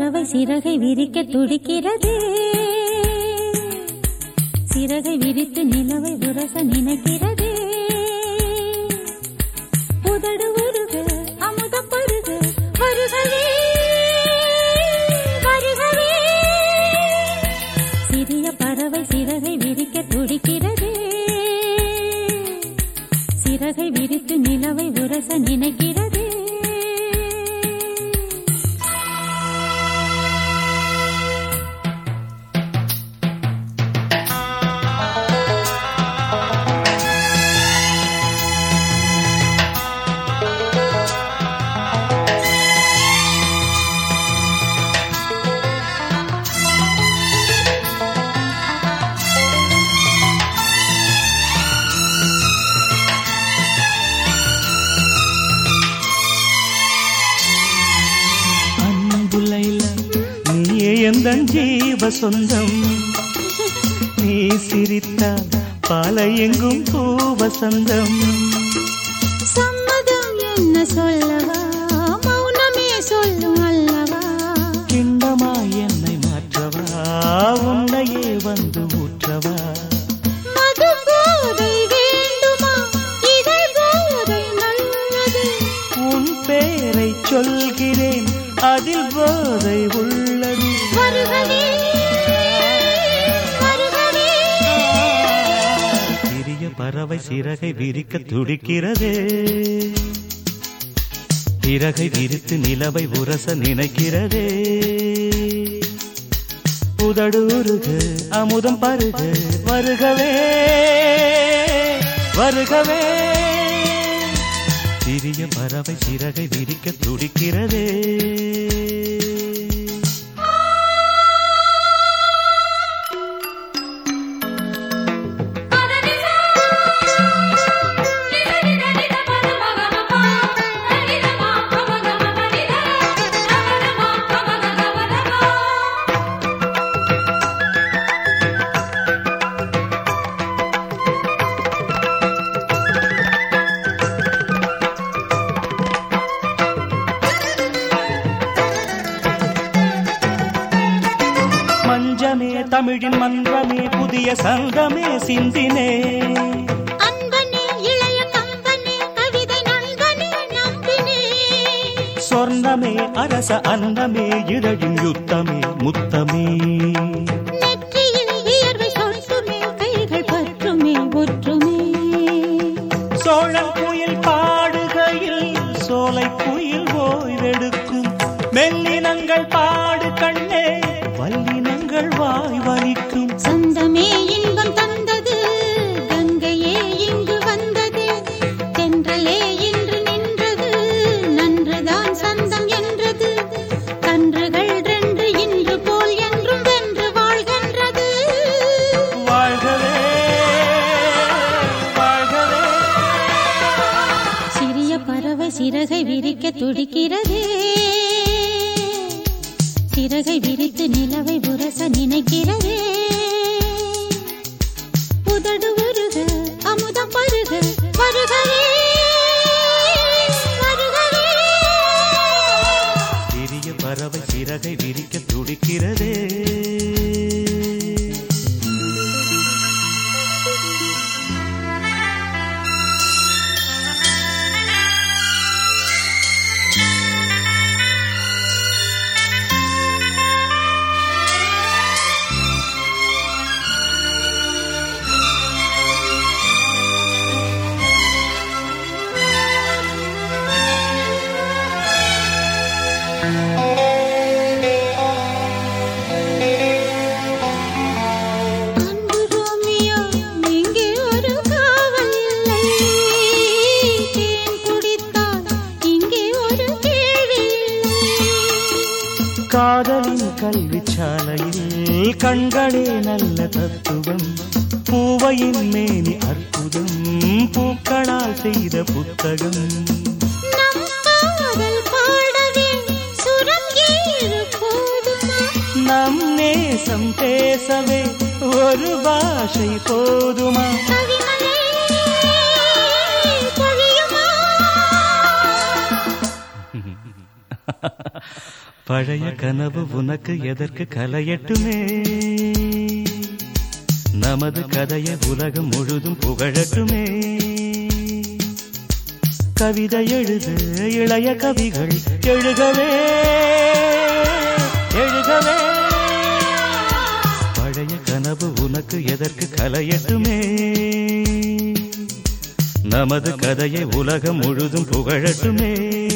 பறவை சிறகை விரிக்க துடிக்கிறது. சிறகை விரித்து நிலவை உரச நினைக்கிறது. உதடு உருக அமுத பருக வருகவே வருகவே. சிறிய பறவை சிறகை விரிக்க துடிக்கிறது. சிறகை விரித்து நிலவை உரச நினைக்கிறது. நீயே எந்த ஜீவ சொந்தம். நீ சிரித்தால் பால எங்கும் பூவசந்தம் சம்மதம் என்ன சொல்லவா? மௌனமே சொல்லும் அல்லவா? கிண்ணமா என்னை மாற்றவா? உன்னையே வந்து ஊற்றவா? சொல்கிறேன் அதில் போதை உள்ளது. பறவை சிறகை விரிக்க துடிக்கிறதே. சிறகை விரித்து நிலவை உரச நினைக்கிறதே. புதடூருகு அமுதம் பருகு வருகவே வருகவே. சிறிய பறவை சிறகை விரிக்க துடிக்கிறதே. தமிழின் மன்றமே புதிய சங்கமே சிந்தினே. சொர்ணமே அரச அன்னமே இதழின் யுத்தமே முத்தமே. சோழன் குயில் பாடுகையில் சோலை குயில் ஓய்வெடுக்கும். மெல்லினங்கள் வல்லினங்கள் வாய் வலிக்கும் சொந்தமே இன்பம் தந்தது. கங்கையே இங்கு வந்தது. தென்றலே இன்று நின்றது. நன்றுதான் சந்தம் என்றது. கன்றுகள் ரெண்டு இன்று போல் என்றும் வென்று வாழ்கின்றது. வாழ்கவே வாழ்கவே. சிறிய பறவை சிறகை விரிக்க துடிக்கிறதே. சிறகை விரித்து நிலவை உரச நினைக்கிறதே புதடு உருக அமுதம் பருக வருகிறேன் காதலின் கல்வி சாலையில் கண்களே நல்ல தத்துவம் பூவையின் மேனி அற்புதம் பூக்களால் செய்த புத்தகம். நம் காதல் பாடவே சுரங்கேறு போதுமா? நம் நேசம் பேசவே ஒரு பாஷை போதுமா? கவிமலை பொழியுமா பழைய கனவு உனக்கு எதற்கு கலையட்டுமே? நமது கதையை உலகம் முழுதும் புகழட்டுமே. கவிதை எழுது இளைய கவிகள் எழுகவே எழுகவே. பழைய கனவு உனக்கு எதற்கு கலையட்டுமே? நமது கதையை உலகம் முழுதும் புகழட்டுமே.